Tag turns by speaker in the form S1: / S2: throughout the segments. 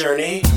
S1: Journey.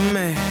S2: man.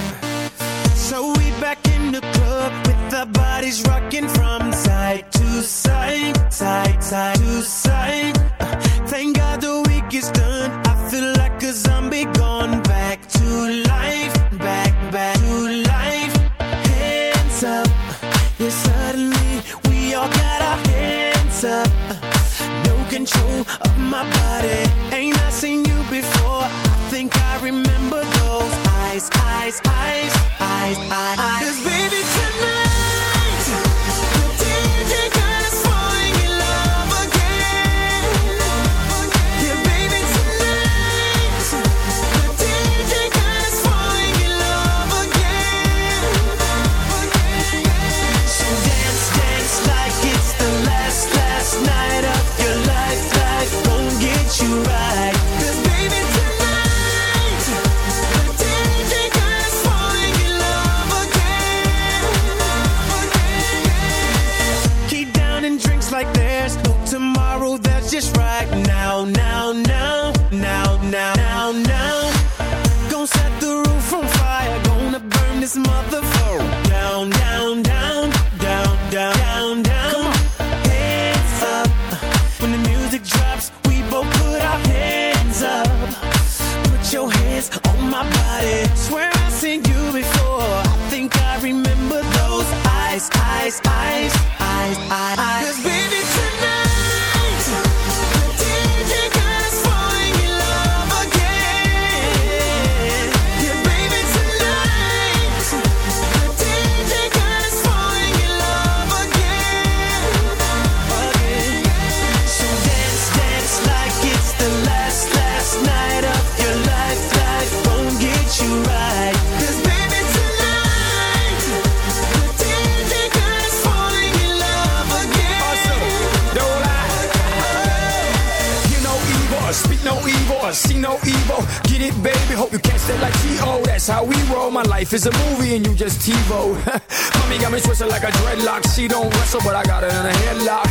S3: but
S2: I got
S4: her in a headlock.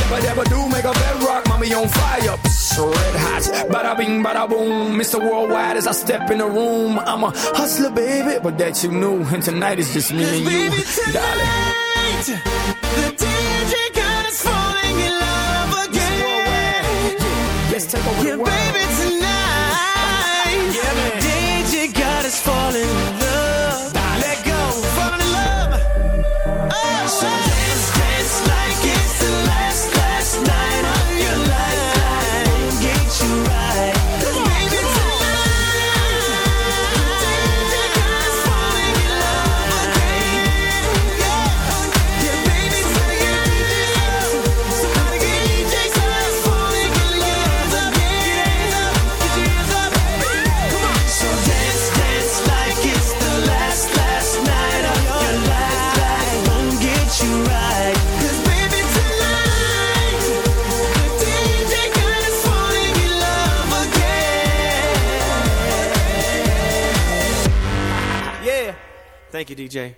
S4: Never, never do make a bedrock. Mommy on fire, Psst, red hot. Bada bing, bada boom. Mr. Worldwide as I step in the room. I'm a hustler, baby, but that you knew. And tonight is just me and you, darling.
S2: Thank DJ.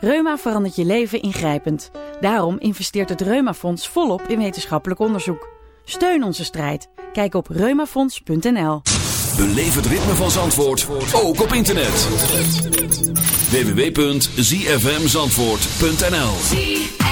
S5: Reuma verandert je leven ingrijpend. Daarom investeert het Reumafonds volop in wetenschappelijk onderzoek. Steun onze strijd. Kijk op reumafonds.nl.
S6: Beleef het ritme van Zandvoort ook op internet. www.zfmzandvoort.nl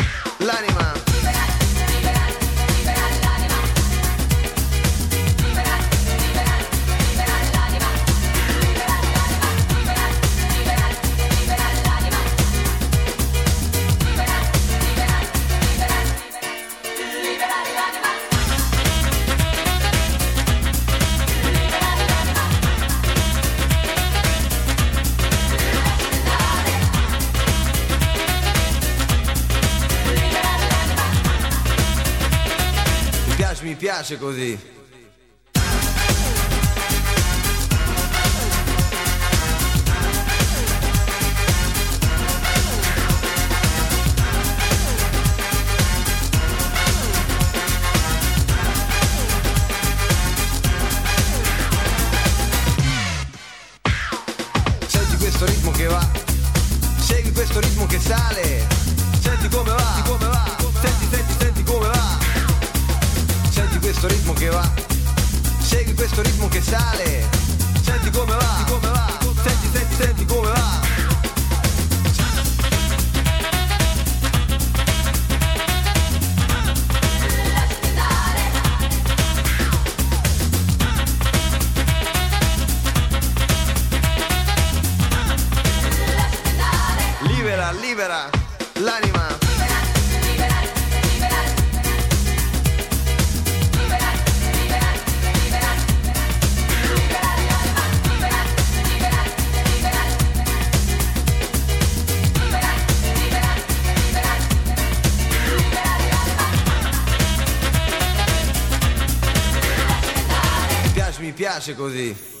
S7: piace così. così.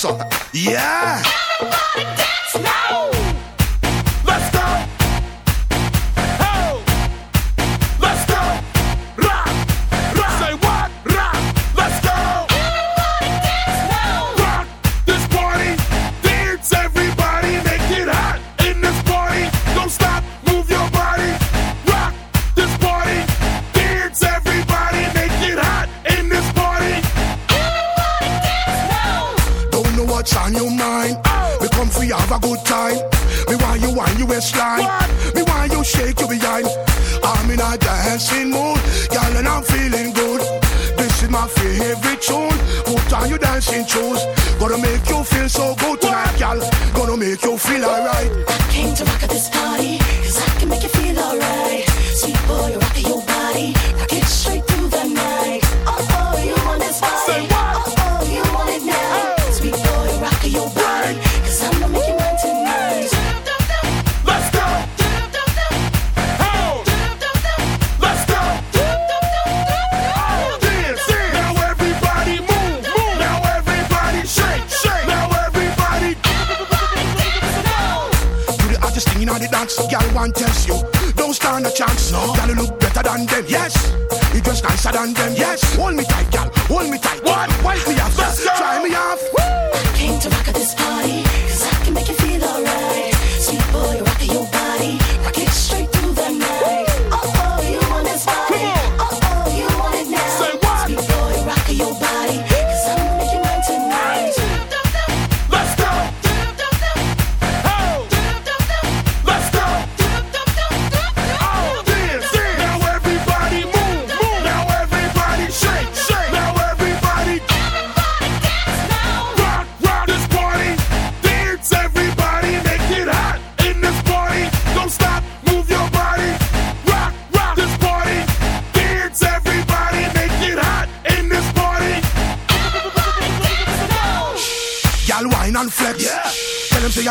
S8: só. a
S9: chance. No. Gotta look better than them, yes. You dress nicer than them, yes. Hold me tight, gal. Hold me tight. What? Wipe me off, Try me off.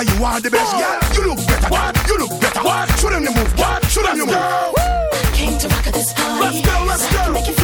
S9: yeah, you are the best. Yeah, you look better. What? You look better. What? Show them the move. What? Show them the move.
S10: Came to rock at this party.
S9: Let's go, let's go.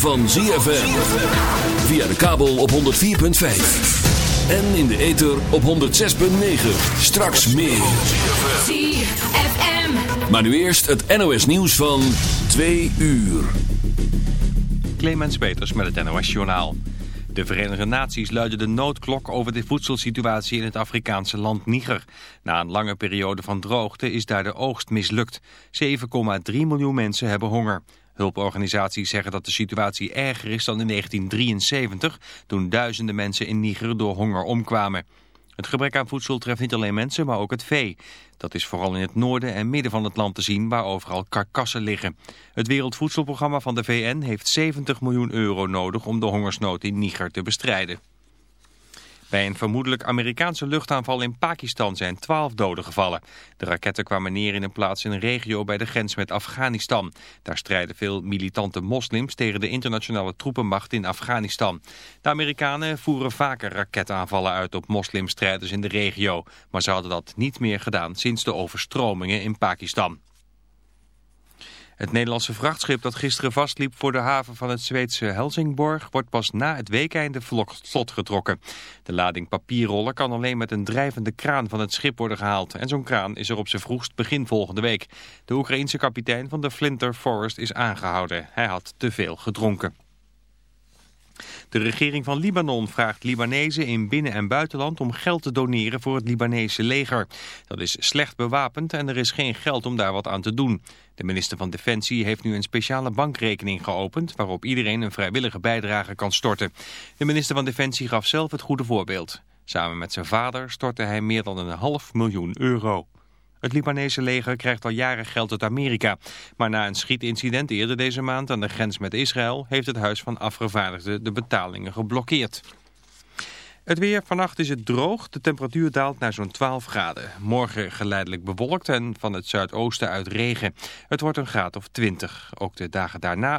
S6: Van ZFM. Via de kabel op 104.5. En in de ether op 106.9. Straks meer.
S11: ZFM.
S6: Maar nu eerst het NOS nieuws van 2 uur.
S12: Clemens Peters met het NOS Journaal. De Verenigde Naties luiden de noodklok over de voedselsituatie in het Afrikaanse land Niger. Na een lange periode van droogte is daar de oogst mislukt. 7,3 miljoen mensen hebben honger. Hulporganisaties zeggen dat de situatie erger is dan in 1973... toen duizenden mensen in Niger door honger omkwamen. Het gebrek aan voedsel treft niet alleen mensen, maar ook het vee. Dat is vooral in het noorden en midden van het land te zien waar overal karkassen liggen. Het Wereldvoedselprogramma van de VN heeft 70 miljoen euro nodig om de hongersnood in Niger te bestrijden. Bij een vermoedelijk Amerikaanse luchtaanval in Pakistan zijn 12 doden gevallen. De raketten kwamen neer in een plaats in een regio bij de grens met Afghanistan. Daar strijden veel militante moslims tegen de internationale troepenmacht in Afghanistan. De Amerikanen voeren vaker raketaanvallen uit op moslimstrijders in de regio. Maar ze hadden dat niet meer gedaan sinds de overstromingen in Pakistan. Het Nederlandse vrachtschip dat gisteren vastliep voor de haven van het Zweedse Helsingborg wordt pas na het weekeinde vlot getrokken. De lading papierrollen kan alleen met een drijvende kraan van het schip worden gehaald. En zo'n kraan is er op zijn vroegst begin volgende week. De Oekraïense kapitein van de Flinter Forest is aangehouden. Hij had te veel gedronken. De regering van Libanon vraagt Libanezen in binnen- en buitenland om geld te doneren voor het Libanese leger. Dat is slecht bewapend en er is geen geld om daar wat aan te doen. De minister van Defensie heeft nu een speciale bankrekening geopend waarop iedereen een vrijwillige bijdrage kan storten. De minister van Defensie gaf zelf het goede voorbeeld. Samen met zijn vader stortte hij meer dan een half miljoen euro. Het Libanese leger krijgt al jaren geld uit Amerika. Maar na een schietincident eerder deze maand aan de grens met Israël... heeft het Huis van Afgevaardigden de betalingen geblokkeerd. Het weer, vannacht is het droog. De temperatuur daalt naar zo'n 12 graden. Morgen geleidelijk bewolkt en van het zuidoosten uit regen. Het wordt een graad of 20. Ook de dagen daarna